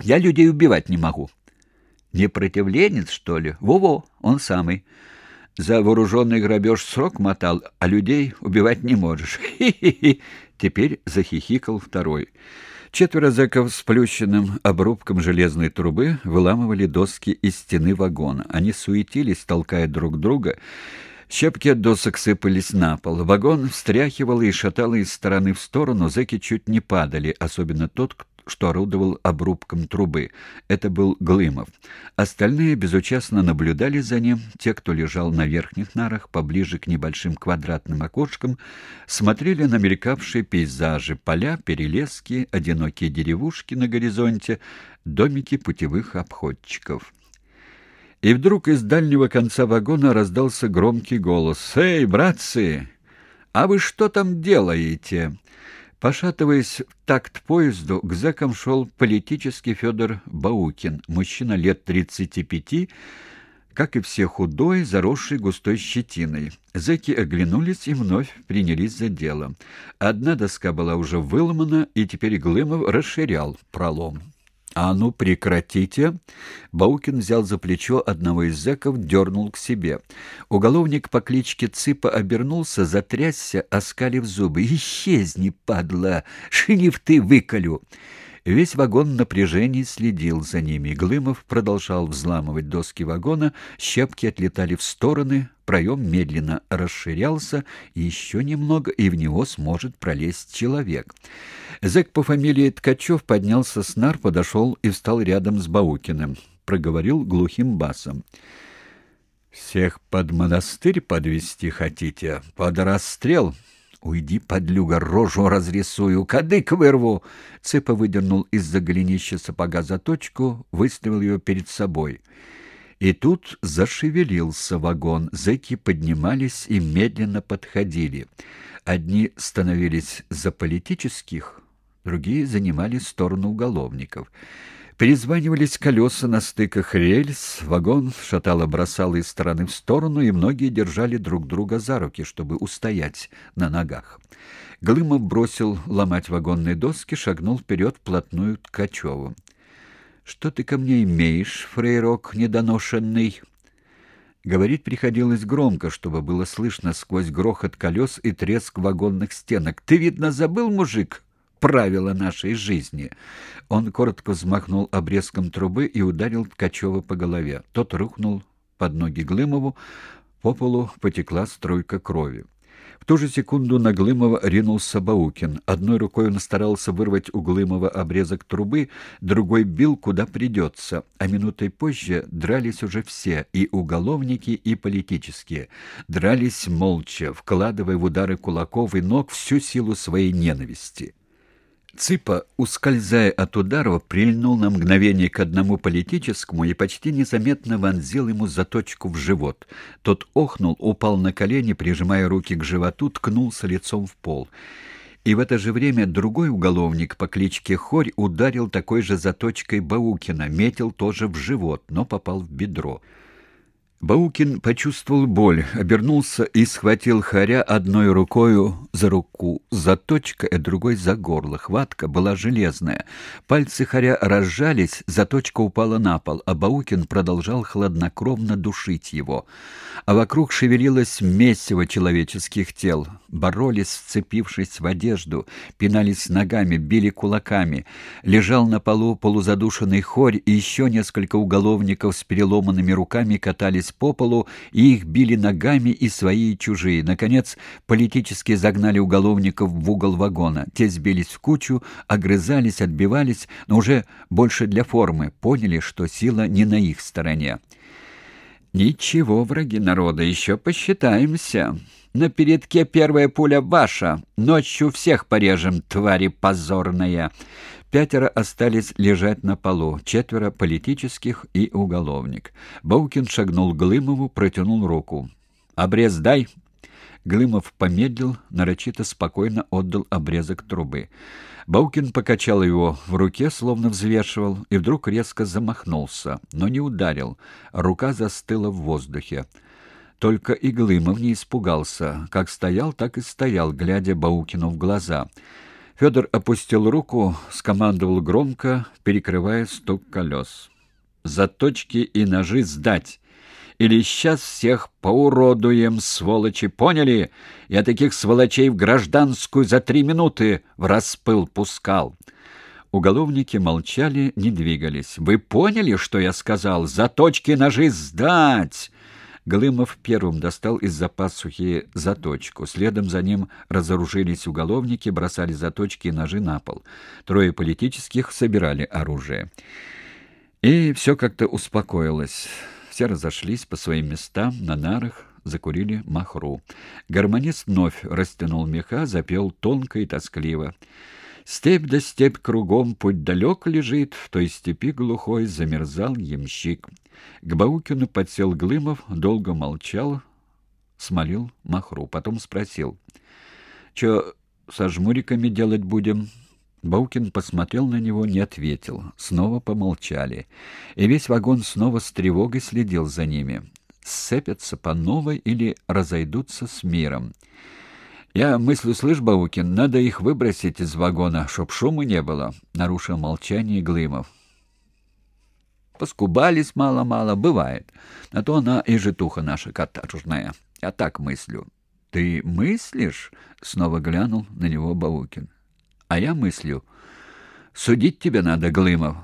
Я людей убивать не могу. Непротивленец, что ли? Во-во, он самый. За вооруженный грабеж срок мотал, а людей убивать не можешь. Хи-хи-хи. Теперь захихикал второй. Четверо зэков с плющенным обрубком железной трубы выламывали доски из стены вагона. Они суетились, толкая друг друга. Щепки от досок сыпались на пол. Вагон встряхивало и шатало из стороны в сторону. Зэки чуть не падали, особенно тот, что орудовал обрубком трубы. Это был Глымов. Остальные безучастно наблюдали за ним. Те, кто лежал на верхних нарах, поближе к небольшим квадратным окошкам, смотрели на мелькавшие пейзажи, поля, перелески, одинокие деревушки на горизонте, домики путевых обходчиков. И вдруг из дальнего конца вагона раздался громкий голос. «Эй, братцы, а вы что там делаете?» Пошатываясь в такт поезду, к зэкам шел политический Федор Баукин, мужчина лет тридцати пяти, как и все худой, заросший густой щетиной. Зэки оглянулись и вновь принялись за дело. Одна доска была уже выломана, и теперь Глымов расширял пролом. «А ну, прекратите!» Баукин взял за плечо одного из зэков, дернул к себе. Уголовник по кличке Цыпа обернулся, затрясся, оскалив зубы. «Исчезни, падла! Шилив ты выколю!» Весь вагон в напряжении следил за ними. Глымов продолжал взламывать доски вагона, щепки отлетали в стороны, проем медленно расширялся, еще немного, и в него сможет пролезть человек. Зэк по фамилии Ткачев поднялся с нар, подошел и встал рядом с Баукиным. Проговорил глухим басом. «Всех под монастырь подвести хотите? Под расстрел?» «Уйди, подлюга, рожу разрисую, кадык вырву!» Цыпа выдернул из-за голенища сапога заточку, выставил ее перед собой. И тут зашевелился вагон, зэки поднимались и медленно подходили. Одни становились за политических, другие занимали сторону уголовников. Перезванивались колеса на стыках рельс, вагон шатало-бросало из стороны в сторону, и многие держали друг друга за руки, чтобы устоять на ногах. Глымов бросил ломать вагонные доски, шагнул вперед вплотную к Ткачеву. «Что ты ко мне имеешь, фрейрок недоношенный?» Говорить приходилось громко, чтобы было слышно сквозь грохот колес и треск вагонных стенок. «Ты, видно, забыл, мужик, правила нашей жизни. Он коротко взмахнул обрезком трубы и ударил Ткачева по голове. Тот рухнул под ноги Глымову, по полу потекла струйка крови. В ту же секунду на Глымова ринулся Баукин. Одной рукой он старался вырвать у Глымова обрезок трубы, другой бил куда придется, а минутой позже дрались уже все, и уголовники, и политические. Дрались молча, вкладывая в удары кулаков и ног всю силу своей ненависти. Цыпа, ускользая от ударов, прильнул на мгновение к одному политическому и почти незаметно вонзил ему заточку в живот. Тот охнул, упал на колени, прижимая руки к животу, ткнулся лицом в пол. И в это же время другой уголовник по кличке Хорь ударил такой же заточкой Баукина, метил тоже в живот, но попал в бедро. Баукин почувствовал боль, обернулся и схватил Харя одной рукою за руку, заточка, а другой за горло. Хватка была железная. Пальцы Харя разжались, заточка упала на пол, а Баукин продолжал хладнокровно душить его. А вокруг шевелилось месиво человеческих тел. Боролись, сцепившись в одежду, пинались ногами, били кулаками. Лежал на полу полузадушенный Хорь, и еще несколько уголовников с переломанными руками катались по полу, и их били ногами и свои, и чужие. Наконец, политически загнали уголовников в угол вагона. Те сбились в кучу, огрызались, отбивались, но уже больше для формы, поняли, что сила не на их стороне. «Ничего, враги народа, еще посчитаемся. На передке первая пуля ваша. Ночью всех порежем, твари позорная». Пятеро остались лежать на полу, четверо политических и уголовник. Баукин шагнул к Глымову, протянул руку. «Обрез дай!» Глымов помедлил, нарочито спокойно отдал обрезок трубы. Баукин покачал его в руке, словно взвешивал, и вдруг резко замахнулся, но не ударил. Рука застыла в воздухе. Только и Глымов не испугался. Как стоял, так и стоял, глядя Баукину в глаза — Федор опустил руку, скомандовал громко, перекрывая стук колес. «Заточки и ножи сдать! Или сейчас всех поуродуем, сволочи, поняли? Я таких сволочей в гражданскую за три минуты в распыл пускал!» Уголовники молчали, не двигались. «Вы поняли, что я сказал? Заточки ножи сдать!» Глымов первым достал из-за пасухи заточку. Следом за ним разоружились уголовники, бросали заточки и ножи на пол. Трое политических собирали оружие. И все как-то успокоилось. Все разошлись по своим местам на нарах, закурили махру. Гармонист вновь растянул меха, запел тонко и тоскливо. Степь да степь кругом, путь далек лежит, в той степи глухой замерзал ямщик. К Баукину подсел Глымов, долго молчал, смолил махру, потом спросил. — Че со жмуриками делать будем? Баукин посмотрел на него, не ответил. Снова помолчали. И весь вагон снова с тревогой следил за ними. Сцепятся по новой или разойдутся с миром. «Я мыслю, слышь, Баукин, надо их выбросить из вагона, чтоб шума не было», — нарушил молчание Глымов. «Поскубались мало-мало, бывает. А то она и житуха наша каторжная. Я так мыслю». «Ты мыслишь?» — снова глянул на него Баукин. «А я мыслю. Судить тебя надо, Глымов».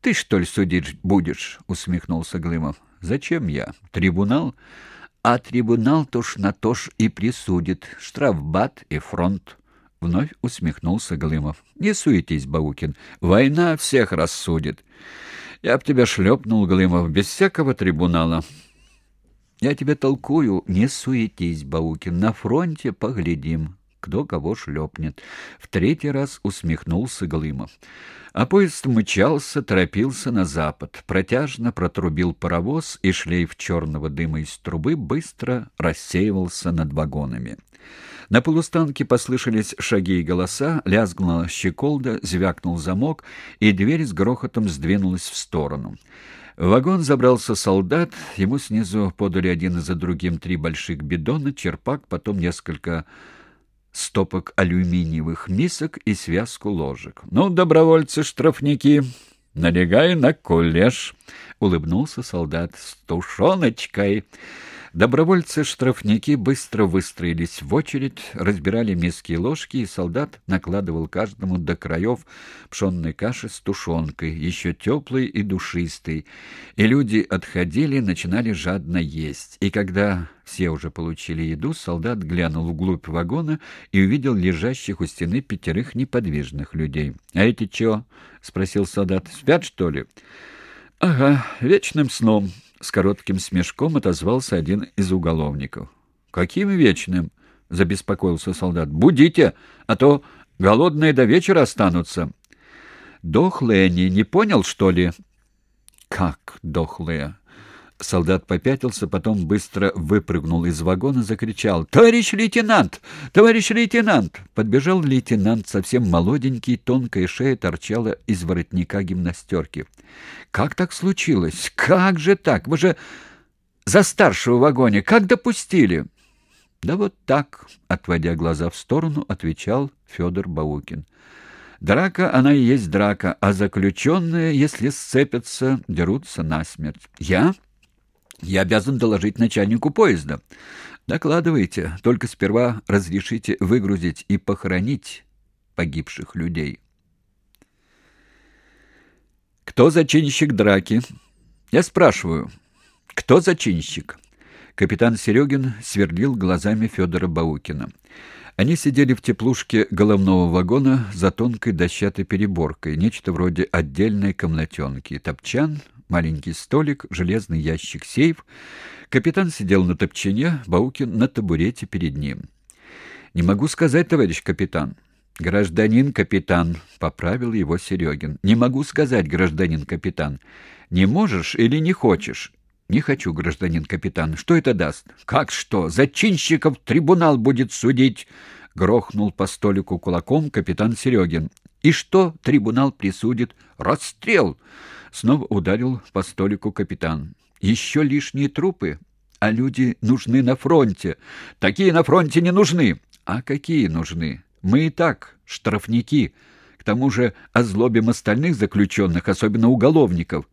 «Ты, что ли, судить будешь?» — усмехнулся Глымов. «Зачем я? Трибунал?» А трибунал туж на то ж и присудит. Штрафбат и фронт. Вновь усмехнулся Глымов. Не суетись, Баукин. Война всех рассудит. Я б тебя шлепнул, Глымов, без всякого трибунала. Я тебе толкую, не суетись, Баукин. На фронте поглядим кто кого шлепнет. В третий раз усмехнулся Глымов. А поезд мчался, торопился на запад. Протяжно протрубил паровоз, и шлейф черного дыма из трубы быстро рассеивался над вагонами. На полустанке послышались шаги и голоса, лязгнула щеколда, звякнул замок, и дверь с грохотом сдвинулась в сторону. В вагон забрался солдат, ему снизу подали один за другим три больших бидона, черпак, потом несколько стопок алюминиевых мисок и связку ложек. «Ну, добровольцы-штрафники, налегай на коллеж!» — улыбнулся солдат с тушеночкой. Добровольцы-штрафники быстро выстроились в очередь, разбирали миски и ложки, и солдат накладывал каждому до краев пшенной каши с тушенкой, еще теплой и душистой, и люди отходили, начинали жадно есть. И когда все уже получили еду, солдат глянул вглубь вагона и увидел лежащих у стены пятерых неподвижных людей. — А эти чего? — спросил солдат. — Спят, что ли? — Ага, вечным сном, с коротким смешком отозвался один из уголовников. «Каким вечным?» — забеспокоился солдат. «Будите, а то голодные до вечера останутся». «Дохлые они, не понял, что ли?» «Как дохлые?» Солдат попятился, потом быстро выпрыгнул из вагона, закричал «Товарищ лейтенант! Товарищ лейтенант!» Подбежал лейтенант, совсем молоденький, тонкая шея торчала из воротника гимнастерки. «Как так случилось? Как же так? Вы же за старшего в вагоне! Как допустили?» «Да вот так», — отводя глаза в сторону, отвечал Федор Баукин. «Драка, она и есть драка, а заключенные, если сцепятся, дерутся насмерть. Я...» Я обязан доложить начальнику поезда. Докладывайте, только сперва разрешите выгрузить и похоронить погибших людей. Кто зачинщик драки? Я спрашиваю, кто зачинщик? Капитан Серегин сверлил глазами Федора Баукина. Они сидели в теплушке головного вагона за тонкой дощатой переборкой, нечто вроде отдельной комнатенки. Топчан, маленький столик, железный ящик сейф. Капитан сидел на топчине, Баукин на табурете перед ним. «Не могу сказать, товарищ капитан». «Гражданин капитан», — поправил его Серегин. «Не могу сказать, гражданин капитан. Не можешь или не хочешь?» «Не хочу, гражданин капитан. Что это даст?» «Как что? Зачинщиков трибунал будет судить!» — грохнул по столику кулаком капитан Серегин. «И что трибунал присудит? Расстрел!» Снова ударил по столику капитан. «Еще лишние трупы, а люди нужны на фронте. Такие на фронте не нужны. А какие нужны? Мы и так штрафники. К тому же озлобим остальных заключенных, особенно уголовников.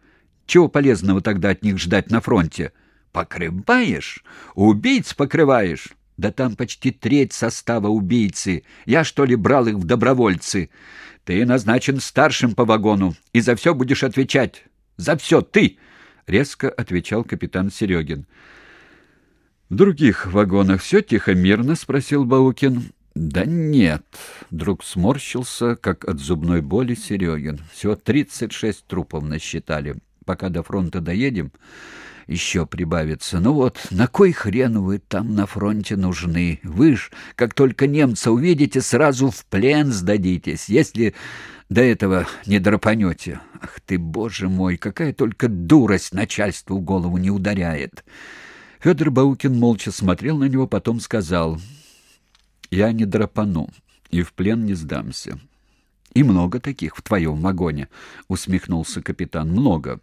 Чего полезного тогда от них ждать на фронте? Покрываешь? Убийц покрываешь? Да там почти треть состава убийцы. Я, что ли, брал их в добровольцы? Ты назначен старшим по вагону, и за все будешь отвечать. За все ты!» — резко отвечал капитан Серегин. «В других вагонах все тихо-мирно?» — спросил Баукин. «Да нет», — вдруг сморщился, как от зубной боли Серегин. «Всего тридцать шесть трупов насчитали. Пока до фронта доедем, еще прибавится. Ну вот, на кой хрен вы там на фронте нужны? Вы ж, как только немца увидите, сразу в плен сдадитесь, если до этого не драпанете. Ах ты, боже мой, какая только дурость начальству в голову не ударяет!» Федор Баукин молча смотрел на него, потом сказал, «Я не драпану и в плен не сдамся». «И много таких в твоем вагоне», — усмехнулся капитан. «Много».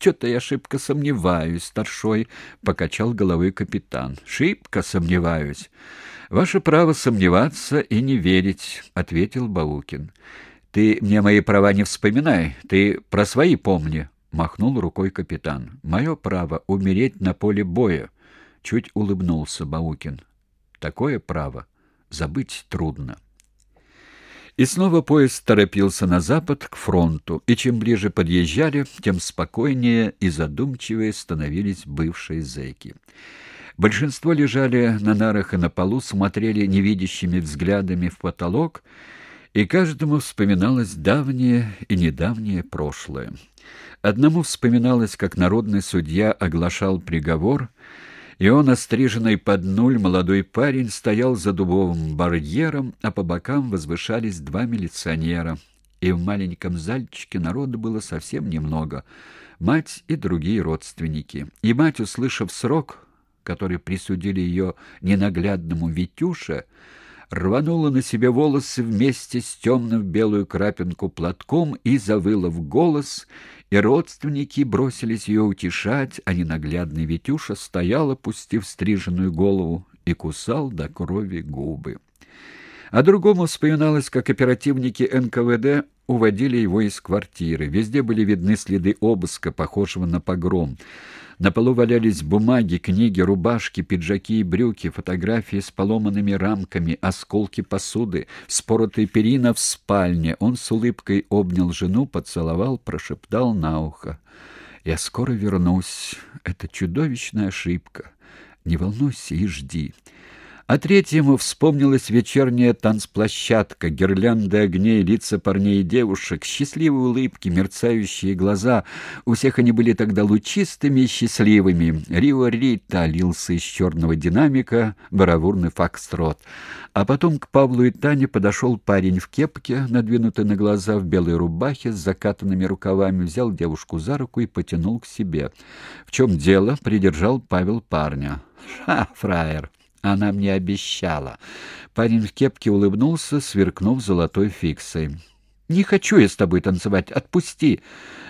«Что-то я шибко сомневаюсь, старшой», — покачал головой капитан. «Шибко сомневаюсь». «Ваше право сомневаться и не верить», — ответил Баукин. «Ты мне мои права не вспоминай, ты про свои помни», — махнул рукой капитан. «Мое право — умереть на поле боя», — чуть улыбнулся Баукин. «Такое право забыть трудно». И снова поезд торопился на запад, к фронту, и чем ближе подъезжали, тем спокойнее и задумчивее становились бывшие зэки. Большинство лежали на нарах и на полу, смотрели невидящими взглядами в потолок, и каждому вспоминалось давнее и недавнее прошлое. Одному вспоминалось, как народный судья оглашал приговор, и он, остриженный под нуль молодой парень, стоял за дубовым барьером, а по бокам возвышались два милиционера. И в маленьком зальчике народу было совсем немного. Мать и другие родственники. И мать, услышав срок, который присудили ее ненаглядному Витюше, рванула на себе волосы вместе с темным белую крапинку платком и завыла в голос, и родственники бросились ее утешать, а ненаглядный Витюша стоял, опустив стриженную голову, и кусал до крови губы. А другому вспоминалось, как оперативники НКВД уводили его из квартиры. Везде были видны следы обыска, похожего на погром. На полу валялись бумаги, книги, рубашки, пиджаки и брюки, фотографии с поломанными рамками, осколки посуды, споротый перина в спальне. Он с улыбкой обнял жену, поцеловал, прошептал на ухо. «Я скоро вернусь. Это чудовищная ошибка. Не волнуйся и жди». А третьему вспомнилась вечерняя танцплощадка, гирлянды огней, лица парней и девушек, счастливые улыбки, мерцающие глаза. У всех они были тогда лучистыми и счастливыми. Рио Рита лился из черного динамика, баравурный факстрот. А потом к Павлу и Тане подошел парень в кепке, надвинутый на глаза, в белой рубахе с закатанными рукавами, взял девушку за руку и потянул к себе. «В чем дело?» — придержал Павел парня. «Ха, фраер!» Она мне обещала. Парень в кепке улыбнулся, сверкнув золотой фиксой. «Не хочу я с тобой танцевать. Отпусти!»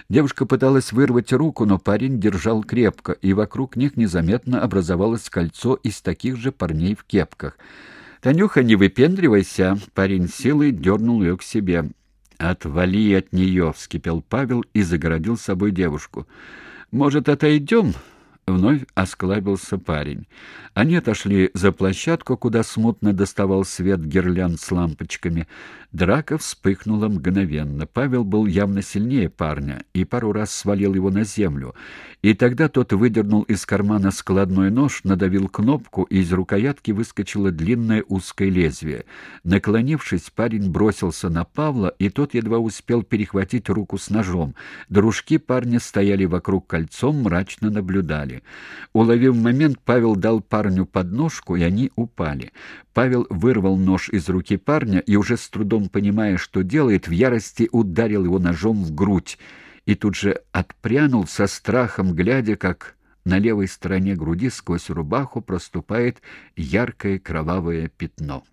Девушка пыталась вырвать руку, но парень держал крепко, и вокруг них незаметно образовалось кольцо из таких же парней в кепках. «Танюха, не выпендривайся!» Парень силой дернул ее к себе. «Отвали от нее!» — вскипел Павел и загородил собой девушку. «Может, отойдем?» Вновь осклабился парень. Они отошли за площадку, куда смутно доставал свет гирлянд с лампочками. Драка вспыхнула мгновенно. Павел был явно сильнее парня и пару раз свалил его на землю. И тогда тот выдернул из кармана складной нож, надавил кнопку, и из рукоятки выскочило длинное узкое лезвие. Наклонившись, парень бросился на Павла, и тот едва успел перехватить руку с ножом. Дружки парня стояли вокруг кольцом, мрачно наблюдали. Уловив момент, Павел дал парню подножку, и они упали. Павел вырвал нож из руки парня и, уже с трудом понимая, что делает, в ярости ударил его ножом в грудь и тут же отпрянул со страхом, глядя, как на левой стороне груди сквозь рубаху проступает яркое кровавое пятно.